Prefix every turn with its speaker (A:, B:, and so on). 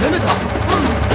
A: 拦住他！